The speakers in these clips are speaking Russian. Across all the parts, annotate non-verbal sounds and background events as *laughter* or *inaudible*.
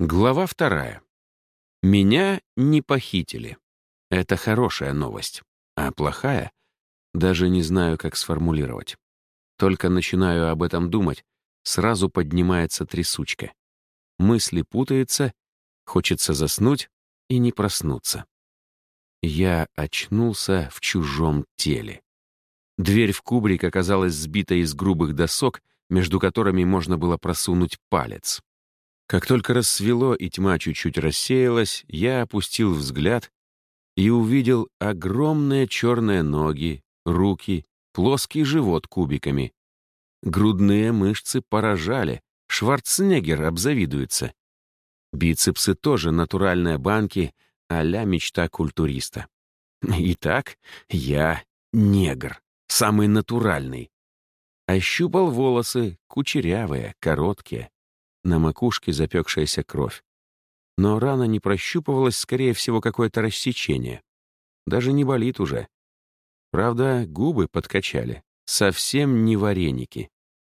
Глава вторая. Меня не похитили. Это хорошая новость. А плохая? Даже не знаю, как сформулировать. Только начинаю об этом думать, сразу поднимается трясучка. Мысли путаются, хочется заснуть и не проснуться. Я очнулся в чужом теле. Дверь в кубрик оказалась сбита из грубых досок, между которыми можно было просунуть палец. Как только рассвело и тьма чуть-чуть рассеялась, я опустил взгляд и увидел огромные черные ноги, руки, плоский живот кубиками. Грудные мышцы поражали, Шварценеггер обзавидуется. Бицепсы тоже натуральные банки а-ля мечта культуриста. Итак, я негр, самый натуральный. Ощупал волосы, кучерявые, короткие, на макушке запекшаяся кровь. Но рана не прощупывалась, скорее всего, какое-то рассечение. Даже не болит уже. Правда, губы подкачали. Совсем не вареники.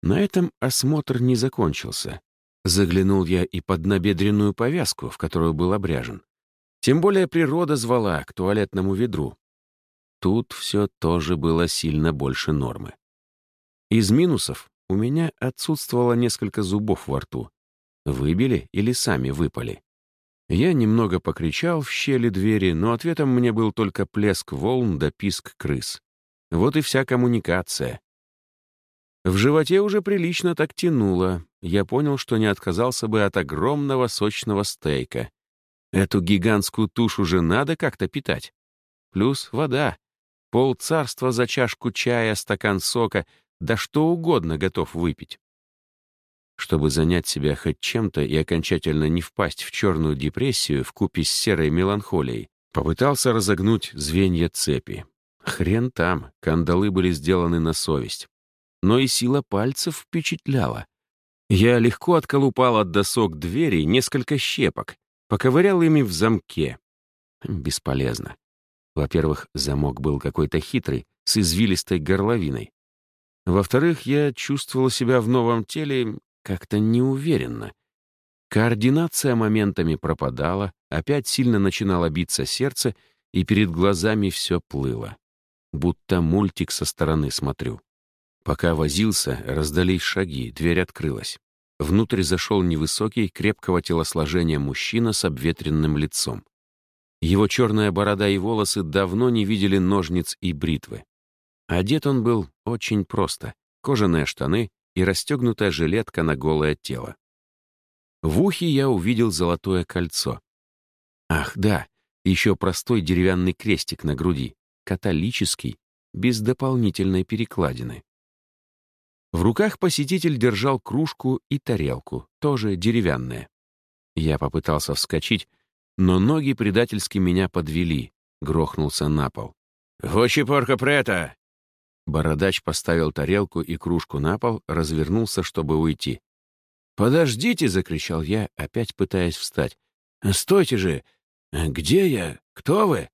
На этом осмотр не закончился. Заглянул я и под набедренную повязку, в которую был обряжен. Тем более природа звала к туалетному ведру. Тут все тоже было сильно больше нормы. Из минусов у меня отсутствовало несколько зубов во рту. Выбили или сами выпали? Я немного покричал в щели двери, но ответом мне был только плеск волн да писк крыс. Вот и вся коммуникация. В животе уже прилично так тянуло. Я понял, что не отказался бы от огромного сочного стейка. Эту гигантскую тушу же надо как-то питать. Плюс вода. Пол царства за чашку чая, стакан сока, да что угодно готов выпить. Чтобы занять себя хоть чем-то и окончательно не впасть в черную депрессию в купе с серой меланхолией, попытался разогнуть звенья цепи. Хрен там, кандалы были сделаны на совесть. Но и сила пальцев впечатляла. Я легко отколупал от досок двери несколько щепок, поковырял ими в замке. Бесполезно. Во-первых, замок был какой-то хитрый, с извилистой горловиной. Во-вторых, я чувствовал себя в новом теле как-то неуверенно. Координация моментами пропадала, опять сильно начинало биться сердце, и перед глазами все плыло. Будто мультик со стороны смотрю. Пока возился, раздались шаги, дверь открылась. Внутрь зашел невысокий, крепкого телосложения мужчина с обветренным лицом. Его черная борода и волосы давно не видели ножниц и бритвы. Одет он был очень просто. Кожаные штаны, и расстегнутая жилетка на голое тело. В ухе я увидел золотое кольцо. Ах, да, еще простой деревянный крестик на груди, католический, без дополнительной перекладины. В руках посетитель держал кружку и тарелку, тоже деревянные. Я попытался вскочить, но ноги предательски меня подвели, грохнулся на пол. «Вочи порка прета!» Бородач поставил тарелку и кружку на пол, развернулся, чтобы уйти. «Подождите!» — закричал я, опять пытаясь встать. «Стойте же! Где я? Кто вы?»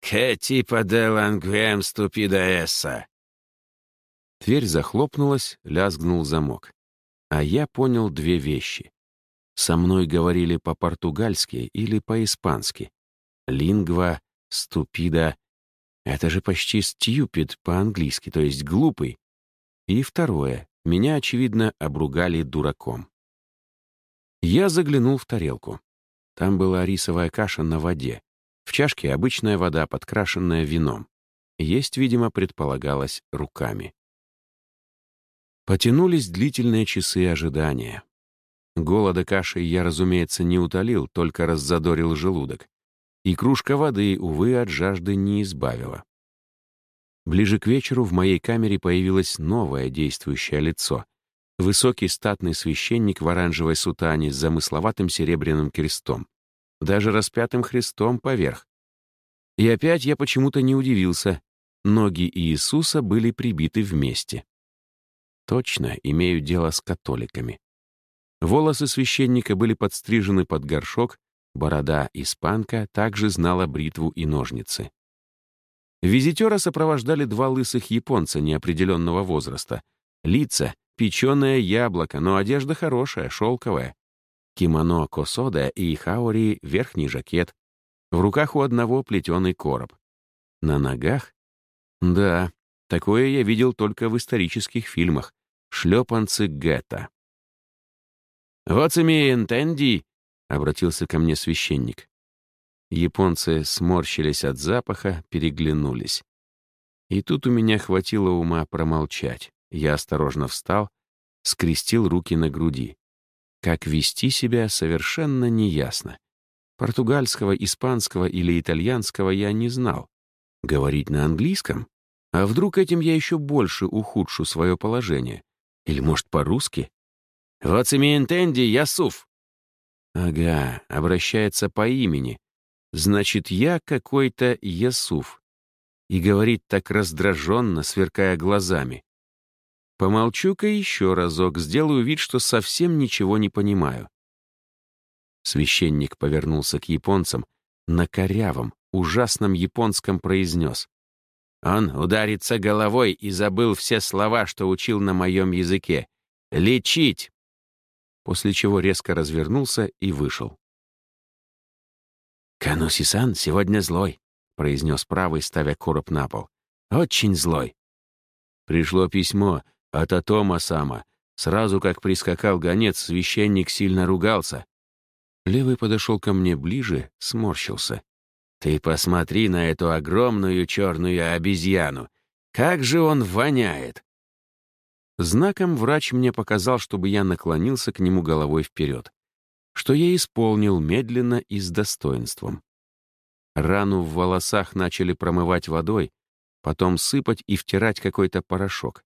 «Ке типа де лангвем ступида Дверь захлопнулась, лязгнул замок. А я понял две вещи. Со мной говорили по-португальски или по-испански. Лингва, ступида это же почти stupid по-английски, то есть глупый. И второе. Меня, очевидно, обругали дураком. Я заглянул в тарелку. Там была рисовая каша на воде. В чашке обычная вода, подкрашенная вином. Есть, видимо, предполагалось руками. Потянулись длительные часы ожидания. Голода кашей я, разумеется, не утолил, только раззадорил желудок и кружка воды, увы, от жажды не избавила. Ближе к вечеру в моей камере появилось новое действующее лицо. Высокий статный священник в оранжевой сутане с замысловатым серебряным крестом. Даже распятым Христом поверх. И опять я почему-то не удивился. Ноги Иисуса были прибиты вместе. Точно имею дело с католиками. Волосы священника были подстрижены под горшок, Борода испанка также знала бритву и ножницы. Визитера сопровождали два лысых японца неопределенного возраста. Лица — печеное яблоко, но одежда хорошая, шелковая. Кимоно косода и хаори — верхний жакет. В руках у одного плетеный короб. На ногах? Да, такое я видел только в исторических фильмах. Шлепанцы Гетта. «Вот имея интенди», — обратился ко мне священник. Японцы сморщились от запаха, переглянулись. И тут у меня хватило ума промолчать. Я осторожно встал, скрестил руки на груди. Как вести себя, совершенно неясно. Португальского, испанского или итальянского я не знал. Говорить на английском? А вдруг этим я еще больше ухудшу свое положение? Или, может, по-русски? «Вот интенди, Ясуф!» Ага, обращается по имени. Значит, я какой-то Ясуф. И говорит так раздраженно, сверкая глазами. Помолчу-ка еще разок, сделаю вид, что совсем ничего не понимаю. Священник повернулся к японцам, на корявом, ужасном японском произнес. Он ударится головой и забыл все слова, что учил на моем языке. «Лечить!» После чего резко развернулся и вышел. «Кануси-сан сегодня злой», — произнес правый, ставя короб на пол. «Очень злой». Пришло письмо от Атома Сама. Сразу как прискакал гонец, священник сильно ругался. Левый подошел ко мне ближе, сморщился. «Ты посмотри на эту огромную черную обезьяну! Как же он воняет!» Знаком врач мне показал, чтобы я наклонился к нему головой вперед, что я исполнил медленно и с достоинством. Рану в волосах начали промывать водой, потом сыпать и втирать какой-то порошок.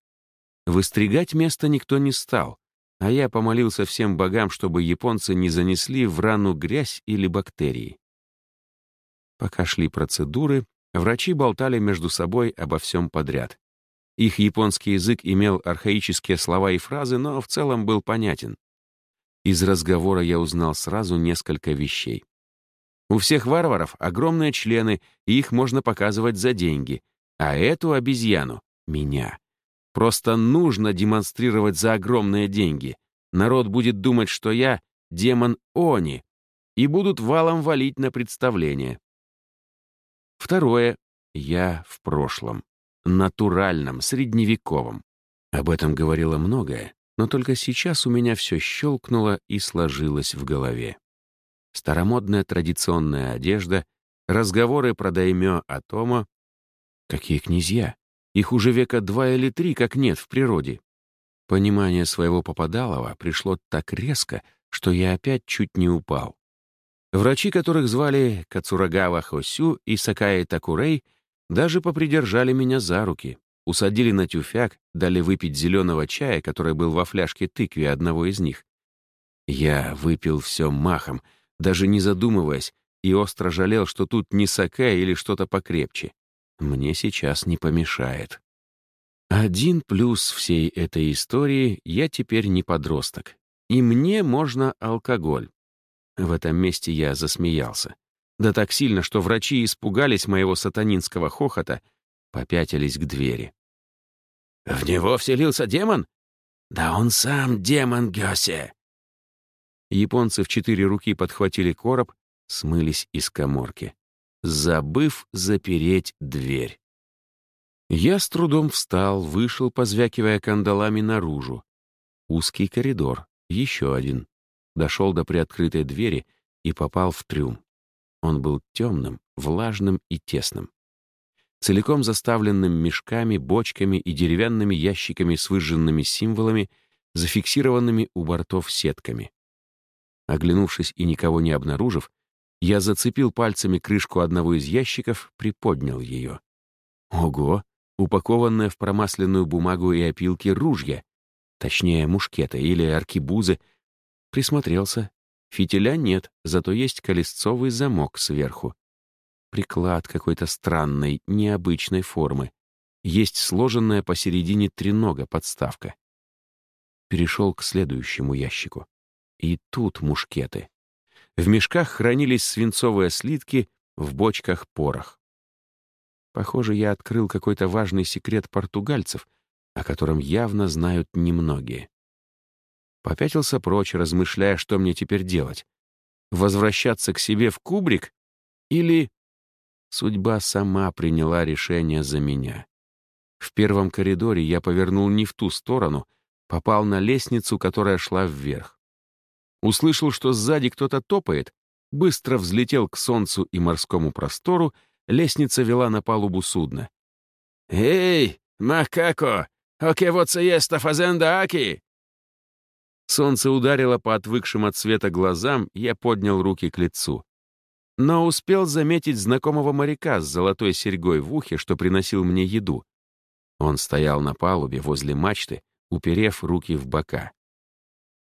Выстригать место никто не стал, а я помолился всем богам, чтобы японцы не занесли в рану грязь или бактерии. Пока шли процедуры, врачи болтали между собой обо всем подряд. Их японский язык имел архаические слова и фразы, но в целом был понятен. Из разговора я узнал сразу несколько вещей. У всех варваров огромные члены, и их можно показывать за деньги. А эту обезьяну — меня. Просто нужно демонстрировать за огромные деньги. Народ будет думать, что я — демон Они, и будут валом валить на представление. Второе. Я в прошлом. Натуральном, средневековом. Об этом говорило многое, но только сейчас у меня все щелкнуло и сложилось в голове. Старомодная традиционная одежда, разговоры про даймё Атома. Какие князья? Их уже века два или три как нет в природе. Понимание своего попадалова пришло так резко, что я опять чуть не упал. Врачи, которых звали Кацурагава Хосю и Сакаи Такурей, даже попридержали меня за руки, усадили на тюфяк, дали выпить зеленого чая, который был во фляжке тыкве одного из них. Я выпил все махом, даже не задумываясь, и остро жалел, что тут не сакая или что-то покрепче мне сейчас не помешает. Один плюс всей этой истории — я теперь не подросток. И мне можно алкоголь. В этом месте я засмеялся. Да так сильно, что врачи испугались моего сатанинского хохота, попятились к двери. «В него вселился демон?» «Да он сам демон Гёсе!» Японцы в четыре руки подхватили короб, смылись из коморки забыв запереть дверь. Я с трудом встал, вышел, позвякивая кандалами наружу. Узкий коридор, еще один. Дошел до приоткрытой двери и попал в трюм. Он был темным, влажным и тесным. Целиком заставленным мешками, бочками и деревянными ящиками с выжженными символами, зафиксированными у бортов сетками. Оглянувшись и никого не обнаружив, я зацепил пальцами крышку одного из ящиков, приподнял ее. Ого! Упакованное в промасленную бумагу и опилки ружья. Точнее, мушкеты или аркибузы. Присмотрелся. Фитиля нет, зато есть колесцовый замок сверху. Приклад какой-то странной, необычной формы. Есть сложенная посередине тренога подставка. Перешел к следующему ящику. И тут мушкеты. В мешках хранились свинцовые слитки, в бочках порох. Похоже, я открыл какой-то важный секрет португальцев, о котором явно знают немногие. Попятился прочь, размышляя, что мне теперь делать. Возвращаться к себе в кубрик? Или... Судьба сама приняла решение за меня. В первом коридоре я повернул не в ту сторону, попал на лестницу, которая шла вверх. Услышал, что сзади кто-то топает, быстро взлетел к солнцу и морскому простору, лестница вела на палубу судна. «Эй, макако! Оке вот сееста фазенда аки!» Солнце ударило по отвыкшим от света глазам, я поднял руки к лицу. Но успел заметить знакомого моряка с золотой серьгой в ухе, что приносил мне еду. Он стоял на палубе возле мачты, уперев руки в бока.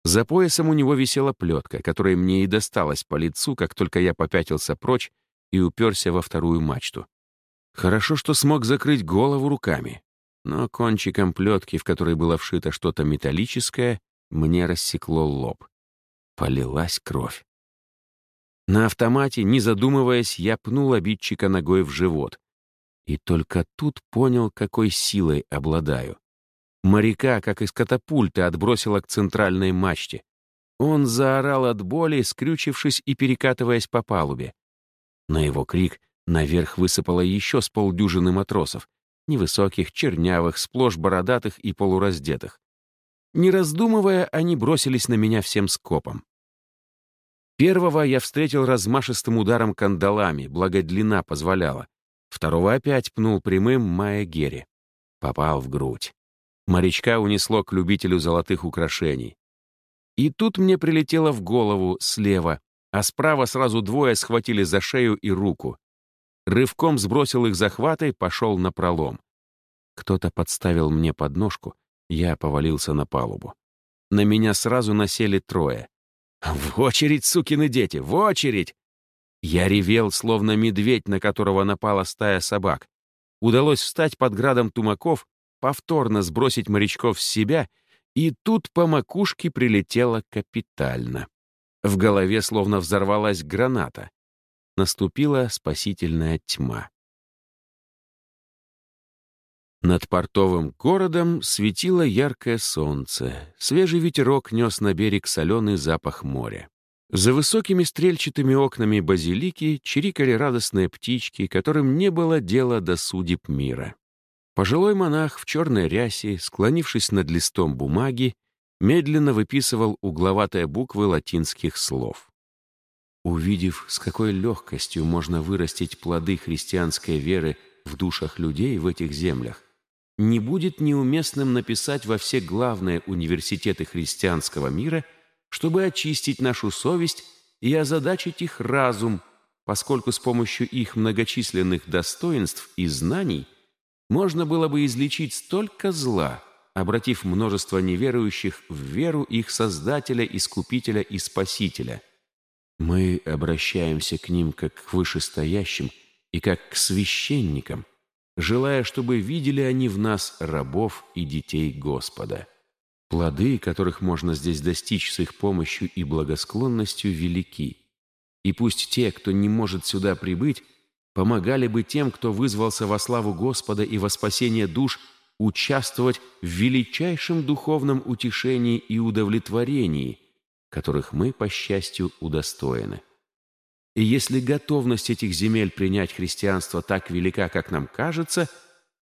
За поясом у него висела плетка, которая мне и досталась по лицу, как только я попятился прочь и уперся во вторую мачту. Хорошо, что смог закрыть голову руками, но кончиком плетки, в которой было вшито что-то металлическое, мне рассекло лоб. Полилась кровь. На автомате, не задумываясь, я пнул обидчика ногой в живот. И только тут понял, какой силой обладаю. Моряка, как из катапульты, отбросило к центральной мачте. Он заорал от боли, скрючившись и перекатываясь по палубе. На его крик наверх высыпало еще с полдюжины матросов, невысоких, чернявых, сплошь бородатых и полураздетых. Не раздумывая, они бросились на меня всем скопом. Первого я встретил размашистым ударом кандалами, благо длина позволяла. Второго опять пнул прямым Майя. Попал в грудь. Морячка унесло к любителю золотых украшений. И тут мне прилетело в голову слева, а справа сразу двое схватили за шею и руку. Рывком сбросил их захваты, пошел на пролом. Кто-то подставил мне подножку, я повалился на палубу. На меня сразу насели трое. «В очередь, сукины дети, в очередь!» Я ревел, словно медведь, на которого напала стая собак. Удалось встать под градом тумаков, повторно сбросить морячков с себя, и тут по макушке прилетело капитально. В голове словно взорвалась граната. Наступила спасительная тьма. Над портовым городом светило яркое солнце. Свежий ветерок нес на берег соленый запах моря. За высокими стрельчатыми окнами базилики чирикали радостные птички, которым не было дела до судеб мира. Пожилой монах в черной рясе, склонившись над листом бумаги, медленно выписывал угловатые буквы латинских слов. Увидев, с какой легкостью можно вырастить плоды христианской веры в душах людей в этих землях, не будет неуместным написать во все главные университеты христианского мира, чтобы очистить нашу совесть и озадачить их разум, поскольку с помощью их многочисленных достоинств и знаний можно было бы излечить столько зла, обратив множество неверующих в веру их Создателя, Искупителя и Спасителя. Мы обращаемся к ним как к вышестоящим и как к священникам – желая, чтобы видели они в нас рабов и детей Господа. Плоды, которых можно здесь достичь с их помощью и благосклонностью, велики. И пусть те, кто не может сюда прибыть, помогали бы тем, кто вызвался во славу Господа и во спасение душ, участвовать в величайшем духовном утешении и удовлетворении, которых мы, по счастью, удостоены. И если готовность этих земель принять христианство так велика, как нам кажется,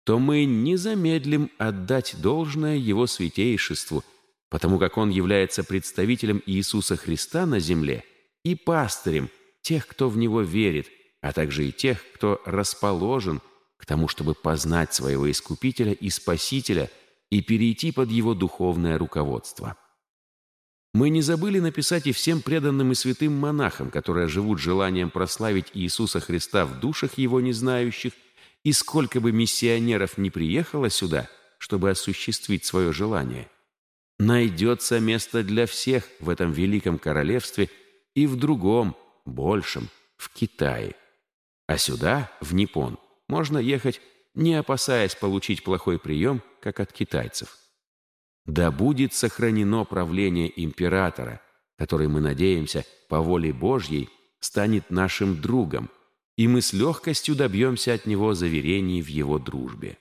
то мы не замедлим отдать должное его святейшеству, потому как он является представителем Иисуса Христа на земле и пастырем тех, кто в него верит, а также и тех, кто расположен к тому, чтобы познать своего Искупителя и Спасителя и перейти под его духовное руководство. Мы не забыли написать и всем преданным и святым монахам, которые живут желанием прославить Иисуса Христа в душах Его незнающих, и сколько бы миссионеров не приехало сюда, чтобы осуществить свое желание. Найдется место для всех в этом великом королевстве и в другом, большем, в Китае. А сюда, в Непон, можно ехать, не опасаясь получить плохой прием, как от китайцев. Да будет сохранено правление императора, который, мы надеемся, по воле Божьей, станет нашим другом, и мы с легкостью добьемся от него заверений в его дружбе.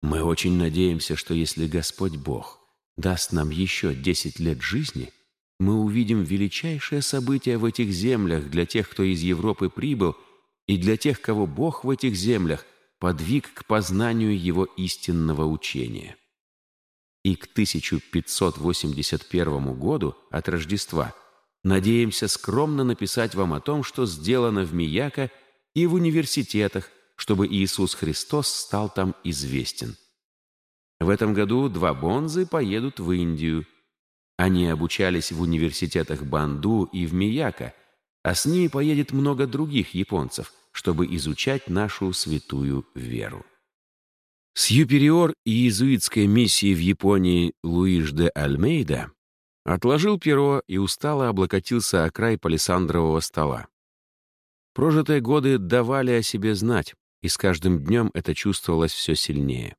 Мы очень надеемся, что если Господь Бог даст нам еще 10 лет жизни, мы увидим величайшее событие в этих землях для тех, кто из Европы прибыл, и для тех, кого Бог в этих землях подвиг к познанию Его истинного учения. И к 1581 году от Рождества надеемся скромно написать вам о том, что сделано в Мияко и в университетах, чтобы Иисус Христос стал там известен. В этом году два бонзы поедут в Индию. Они обучались в университетах Банду и в Мияко, а с ними поедет много других японцев, чтобы изучать нашу святую веру. Сьюпериор иезуитской миссии в Японии Луиш де Альмейда отложил перо и устало облокотился о край палисандрового стола. Прожитые годы давали о себе знать, и с каждым днем это чувствовалось все сильнее.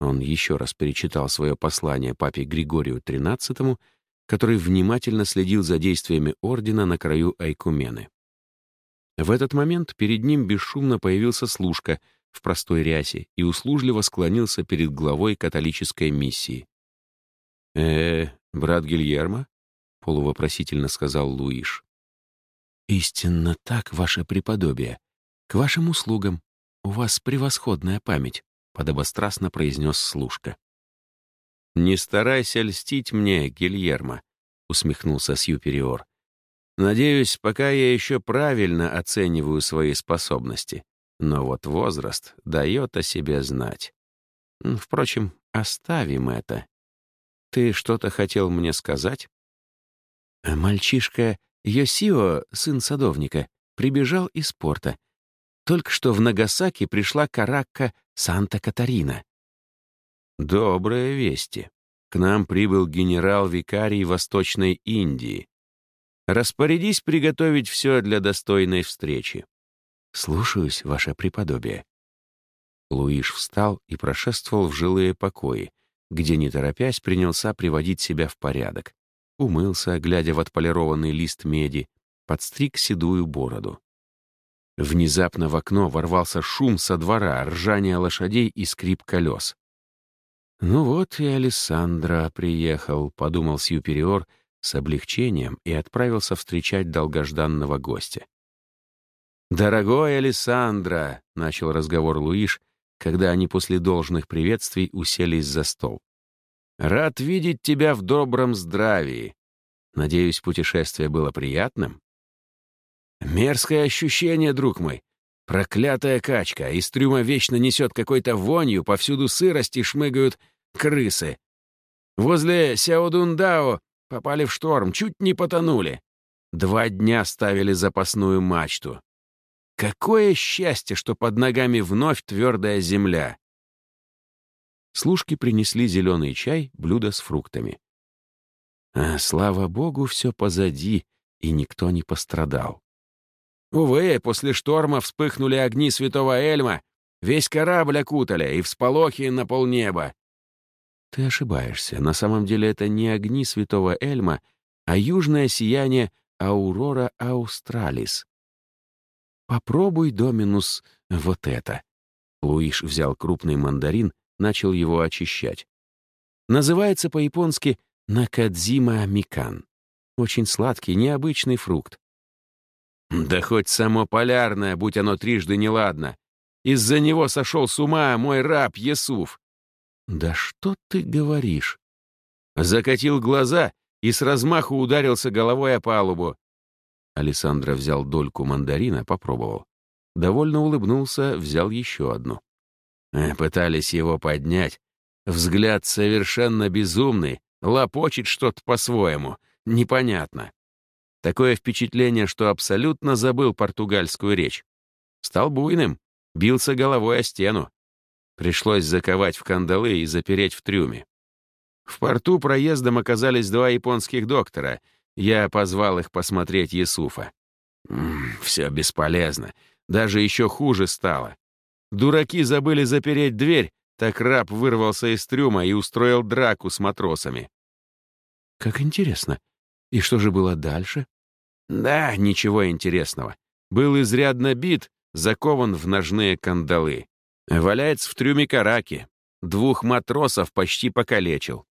Он еще раз перечитал свое послание папе Григорию XIII, который внимательно следил за действиями ордена на краю Айкумены. В этот момент перед ним бесшумно появился служка в простой рясе и услужливо склонился перед главой католической миссии. «Э, брат Гильермо?» — полувопросительно сказал Луиш. «Истинно так, ваше преподобие. К вашим услугам. У вас превосходная память. — подобострастно произнес служка. «Не старайся льстить мне, Гильермо», — усмехнулся Сьюпериор. «Надеюсь, пока я еще правильно оцениваю свои способности. Но вот возраст дает о себе знать. Впрочем, оставим это. Ты что-то хотел мне сказать?» Мальчишка Йосио, сын садовника, прибежал из порта. Только что в Нагасаки пришла каракка Санта-Катарина. Добрые вести. К нам прибыл генерал-викарий Восточной Индии. Распорядись приготовить все для достойной встречи. Слушаюсь, ваше преподобие. Луиш встал и прошествовал в жилые покои, где, не торопясь, принялся приводить себя в порядок. Умылся, глядя в отполированный лист меди, подстриг седую бороду. Внезапно в окно ворвался шум со двора, ржание лошадей и скрип колес. «Ну вот и Алессандро приехал», — подумал Сьюпериор с облегчением и отправился встречать долгожданного гостя. «Дорогой Алессандро», — начал разговор Луиш, когда они после должных приветствий уселись за стол. «Рад видеть тебя в добром здравии. Надеюсь, путешествие было приятным?» Мерзкое ощущение, друг мой. Проклятая качка. Из трюма вечно несет какой-то вонью, повсюду сырость и шмыгают крысы. Возле Сяодундао попали в шторм, чуть не потонули. Два дня ставили запасную мачту. Какое счастье, что под ногами вновь твердая земля. Служки принесли зеленый чай, блюдо с фруктами. А, слава богу, все позади, и никто не пострадал. Увы, после шторма вспыхнули огни святого Эльма, весь корабль окутали и всполохи на полнеба. Ты ошибаешься. На самом деле это не огни святого Эльма, а южное сияние Аурора Аустралис. Попробуй, Доминус, вот это. Луиш взял крупный мандарин, начал его очищать. Называется по-японски Накадзима Микан. Очень сладкий, необычный фрукт. Да хоть само полярное, будь оно трижды неладно. Из-за него сошел с ума мой раб Есуф. Да что ты говоришь? Закатил глаза и с размаху ударился головой о палубу. Александра взял дольку мандарина, попробовал. Довольно улыбнулся, взял еще одну. Э, пытались его поднять. Взгляд совершенно безумный, лопочет что-то по-своему. Непонятно. Такое впечатление, что абсолютно забыл португальскую речь. Стал буйным, бился головой о стену. Пришлось заковать в кандалы и запереть в трюме. В порту проездом оказались два японских доктора. Я позвал их посмотреть Есуфа. Все бесполезно. Даже еще хуже стало. Дураки забыли запереть дверь, так раб вырвался из трюма и устроил драку с матросами. Как интересно. И что же было дальше? Да, ничего интересного. Был изрядно бит, закован в ножные кандалы. Валяется в трюме караки. Двух матросов почти покалечил.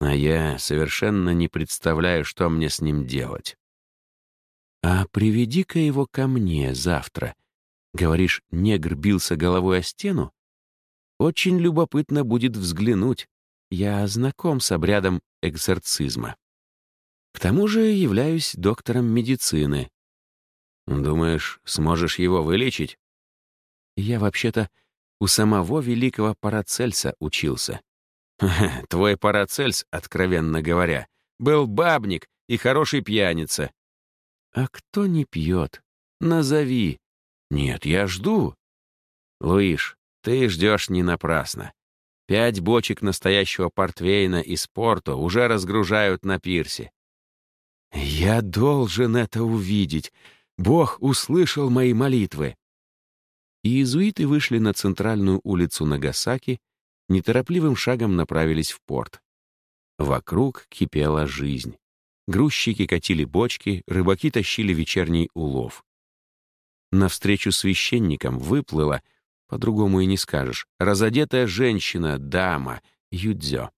А я совершенно не представляю, что мне с ним делать. А приведи-ка его ко мне завтра. Говоришь, негр бился головой о стену? Очень любопытно будет взглянуть. Я знаком с обрядом экзорцизма. К тому же являюсь доктором медицины. Думаешь, сможешь его вылечить? Я вообще-то у самого великого Парацельса учился. *laughs* Твой Парацельс, откровенно говоря, был бабник и хороший пьяница. А кто не пьет? Назови. Нет, я жду. Луиш, ты ждешь не напрасно. Пять бочек настоящего портвейна из порту уже разгружают на пирсе. Я должен это увидеть. Бог услышал мои молитвы и иезуиты вышли на центральную улицу Нагасаки, неторопливым шагом направились в порт. Вокруг кипела жизнь. Грузчики катили бочки, рыбаки тащили вечерний улов. Навстречу священникам выплыла, по-другому и не скажешь, разодетая женщина, дама, юдзё.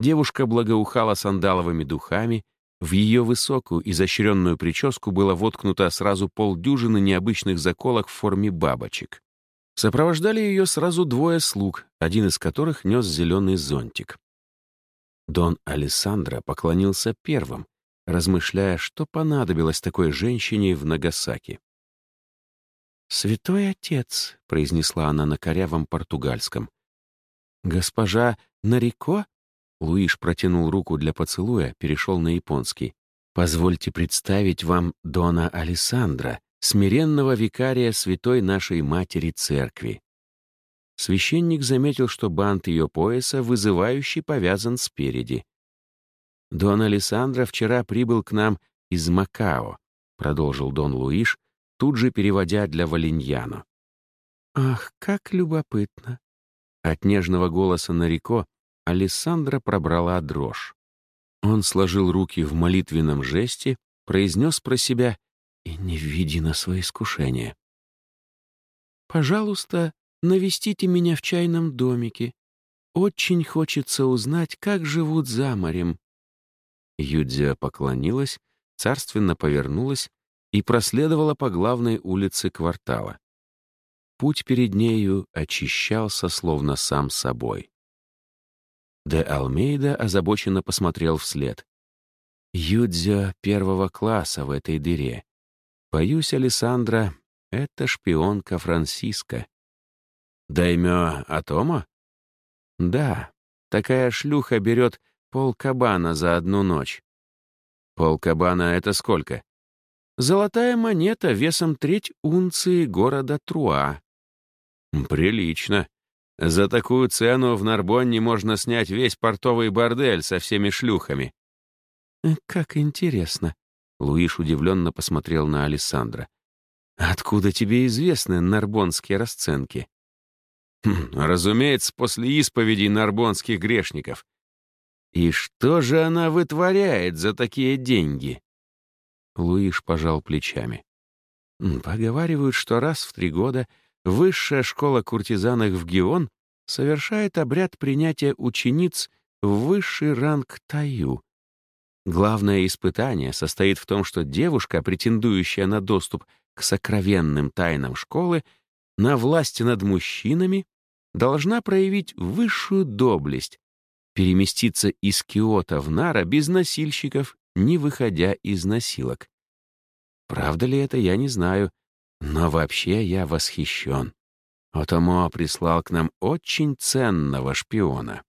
Девушка благоухала сандаловыми духами, в ее высокую, изощренную прическу было воткнуто сразу полдюжины необычных заколок в форме бабочек. Сопровождали ее сразу двое слуг, один из которых нес зеленый зонтик. Дон Алессандро поклонился первым, размышляя, что понадобилось такой женщине в Нагасаки. «Святой отец», — произнесла она на корявом португальском. «Госпожа Нарико?» Луиш протянул руку для поцелуя, перешел на японский. «Позвольте представить вам Дона Алессандра, смиренного викария святой нашей матери церкви». Священник заметил, что бант ее пояса вызывающе повязан спереди. «Дон Алессандро вчера прибыл к нам из Макао», продолжил Дон Луиш, тут же переводя для Валиньяно. «Ах, как любопытно!» От нежного голоса Нарико Алессандра пробрала дрожь. Он сложил руки в молитвенном жесте, произнес про себя «И не введи на свои искушения». «Пожалуйста, навестите меня в чайном домике. Очень хочется узнать, как живут за морем». Юдзя поклонилась, царственно повернулась и проследовала по главной улице квартала. Путь перед нею очищался, словно сам собой. Де Алмейда озабоченно посмотрел вслед. «Юдзя первого класса в этой дыре. Боюсь, Александра, это шпионка Франциска». «Даймё Атома?» «Да, такая шлюха берет полкабана за одну ночь». «Полкабана — это сколько?» «Золотая монета весом треть унции города Труа». «Прилично», за такую цену в Нарбонне можно снять весь портовый бордель со всеми шлюхами. Э, «Как интересно!» — Луиш удивленно посмотрел на Александра. «Откуда тебе известны нарбонские расценки?» Хм, «Разумеется, после исповедей нарбонских грешников. И что же она вытворяет за такие деньги?» Луиш пожал плечами. «Поговаривают, что раз в три года — Высшая школа куртизанок в Гион совершает обряд принятия учениц в высший ранг Таю. Главное испытание состоит в том, что девушка, претендующая на доступ к сокровенным тайнам школы, на власти над мужчинами, должна проявить высшую доблесть, переместиться из Киота в Нара без носильщиков, не выходя из носилок. Правда ли это, я не знаю, но вообще я восхищен. Отомо прислал к нам очень ценного шпиона.